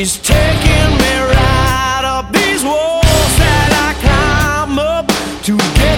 is taking me right up these walls that I climb up to get.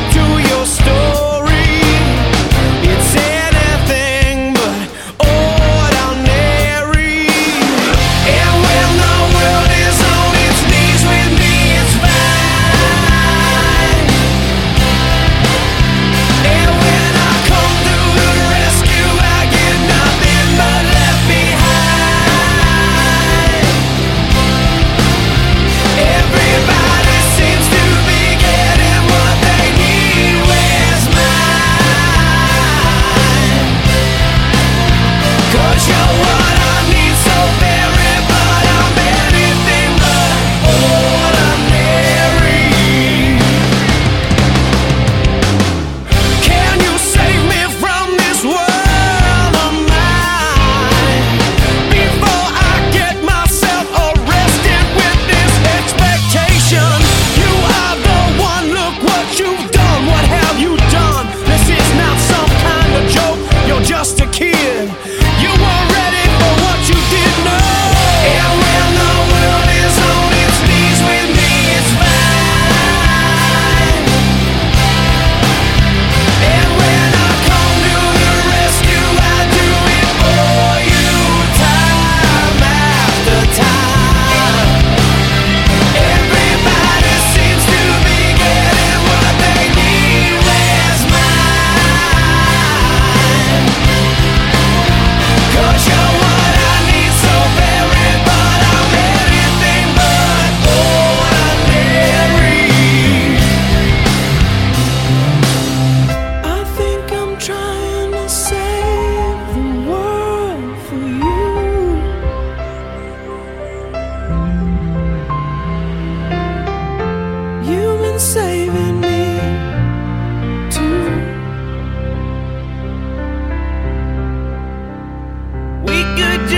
you've done.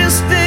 this? thing